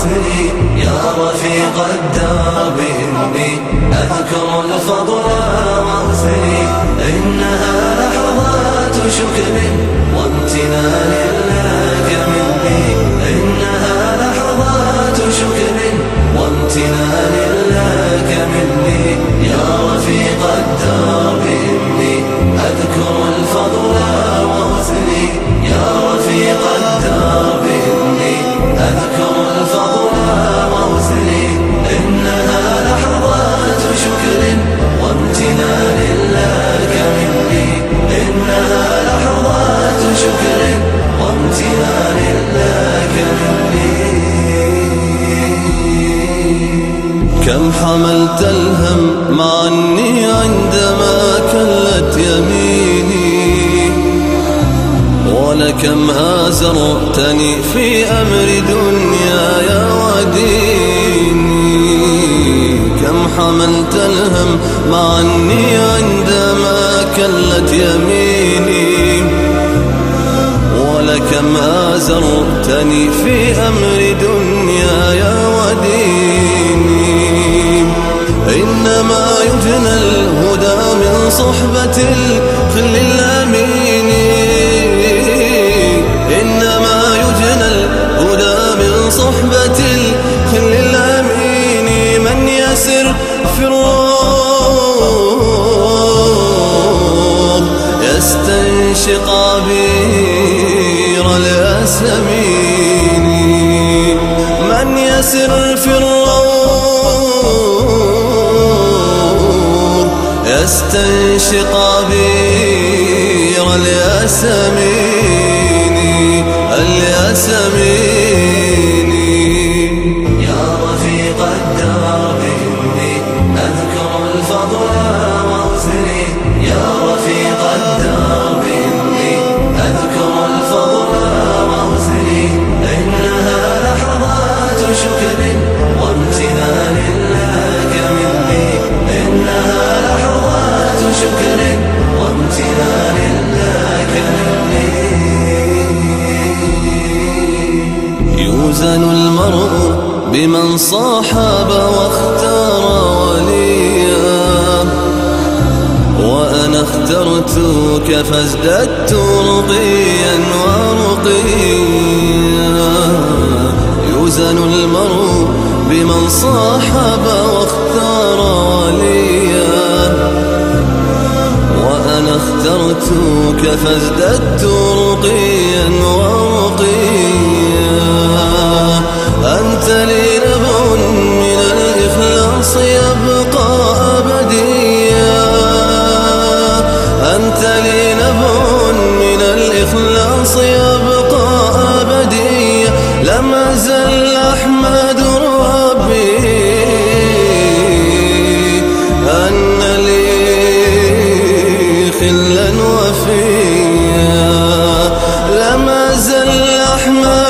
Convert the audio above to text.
واغسلي يا رفيق الدرب إني أذكر الفضل واغسلي إنها لحظات شكر كم حملت الهم مع أني عندما كلت يميني ولكم آزرتني في أمر دنياي وديني. كم حملت الهم مع أني عندما كلت يميني. ولكم آزرتني في أمر دنياي وديني. إنما يجنى الهدى من صحبة الخل الأمين. إنما يجنى الهدى من صحبة الخل الأمين. من يسر في الروض يستنشق عبير الياسمين من يسر في الروض يستنشق عبير الياسمين بمن صاحب واختار وليا. وأنا اخترتك فازددت رقيا ورقيا. يوزن المرء بمن صاحب واختار وليا. وأنا اخترتك فازددت رقيا ورقيا. الخلاص يبقى أبدية لم أزل أحمد ربي. أن لي خلا وفيا لم أزل أحمد